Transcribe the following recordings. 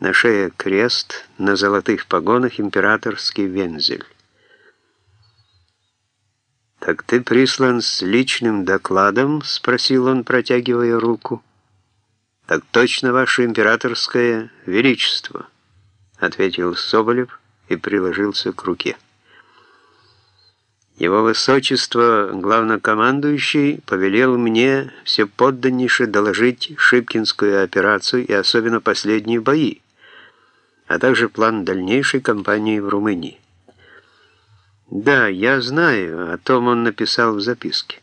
На шее крест, на золотых погонах императорский вензель. «Так ты прислан с личным докладом?» — спросил он, протягивая руку. «Так точно, ваше императорское величество», — ответил Соболев и приложился к руке. Его высочество, главнокомандующий, повелел мне все подданнейше доложить Шипкинскую операцию и особенно последние бои, а также план дальнейшей кампании в Румынии. Да, я знаю, о том он написал в записке.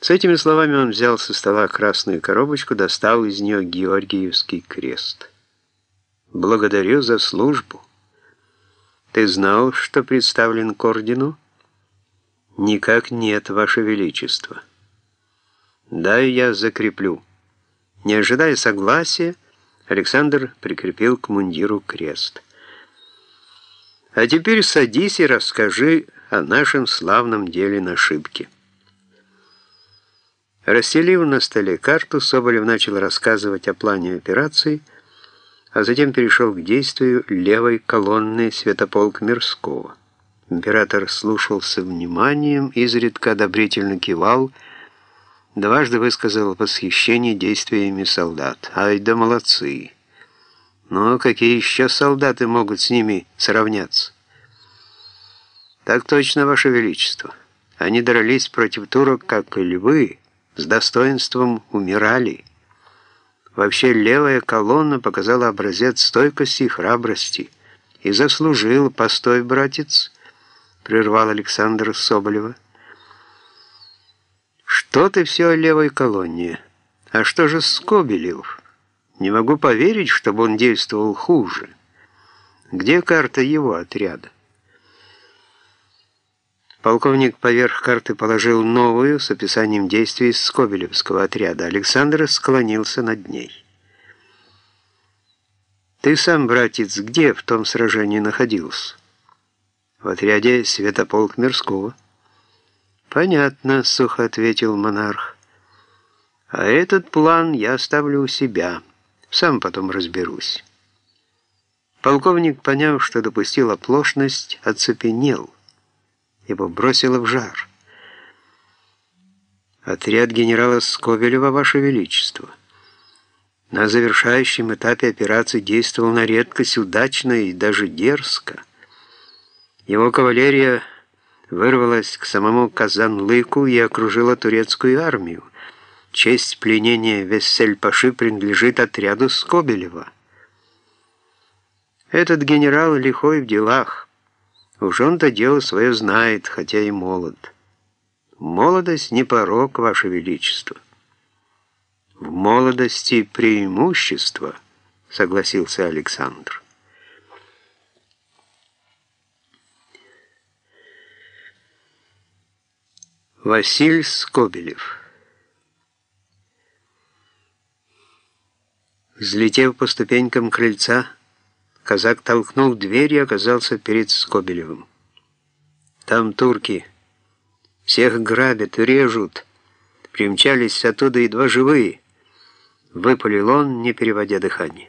С этими словами он взял со стола красную коробочку, достал из нее Георгиевский крест. «Благодарю за службу». Ты знал, что представлен к ордену? Никак нет, Ваше Величество. Да, я закреплю. Не ожидая согласия, Александр прикрепил к мундиру крест. А теперь садись и расскажи о нашем славном деле на шибке. Расстелив на столе карту, Соболев начал рассказывать о плане операции – а затем перешел к действию левой колонны святополк Мирского. Император слушал со вниманием, изредка одобрительно кивал, дважды высказал восхищение действиями солдат. Ай да молодцы! Но какие еще солдаты могут с ними сравняться? Так точно, Ваше Величество. Они дрались против турок, как и львы, с достоинством умирали. Вообще левая колонна показала образец стойкости и храбрости. И заслужил постой, братец, прервал Александр Соболева. Что ты все о левой колонне? А что же Скобелев? Не могу поверить, чтобы он действовал хуже. Где карта его отряда? Полковник поверх карты положил новую с описанием действий Скобелевского отряда. Александр склонился над ней. «Ты сам, братец, где в том сражении находился?» «В отряде Святополк Мирского». «Понятно», — сухо ответил монарх. «А этот план я оставлю у себя. Сам потом разберусь». Полковник, поняв, что допустил оплошность, оцепенел его бросило в жар. Отряд генерала Скобелева, Ваше Величество, на завершающем этапе операции действовал на редкость удачно и даже дерзко. Его кавалерия вырвалась к самому Казанлыку и окружила турецкую армию. Честь пленения Вессель-Паши принадлежит отряду Скобелева. Этот генерал лихой в делах, Уж он-то дело свое знает, хотя и молод. Молодость не порог, Ваше Величество. В молодости преимущество, согласился Александр. Василь Скобелев Взлетев по ступенькам крыльца, Казак толкнул дверь и оказался перед Скобелевым. «Там турки. Всех грабят, режут. Примчались оттуда едва живые». Выпалил он, не переводя дыхание.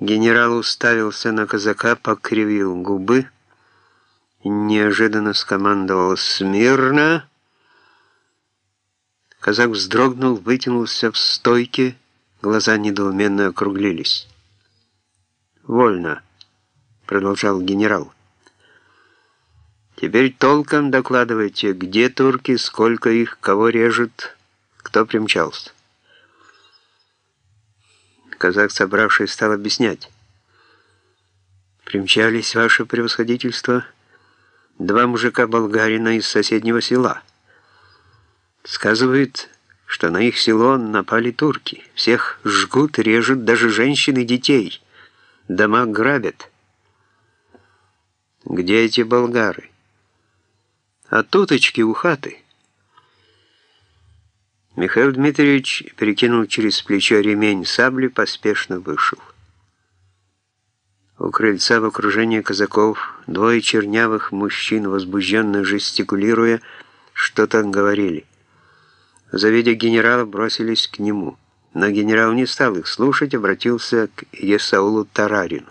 Генерал уставился на казака, покривил губы неожиданно скомандовал «Смирно!». Казак вздрогнул, вытянулся в стойке, Глаза недоуменно округлились. «Вольно», — продолжал генерал. «Теперь толком докладывайте, где турки, сколько их, кого режут, кто примчался». Казак, собравший, стал объяснять. «Примчались, ваше превосходительство, два мужика-болгарина из соседнего села. Сказывает, что на их село напали турки. Всех жгут, режут, даже женщин и детей. Дома грабят. Где эти болгары? А туточки у хаты. Михаил Дмитриевич перекинул через плечо ремень сабли, поспешно вышел. У крыльца в окружении казаков двое чернявых мужчин, возбужденно жестикулируя, что-то говорили. Завидя генерала, бросились к нему. Но генерал не стал их слушать, обратился к Есаулу Тарарину.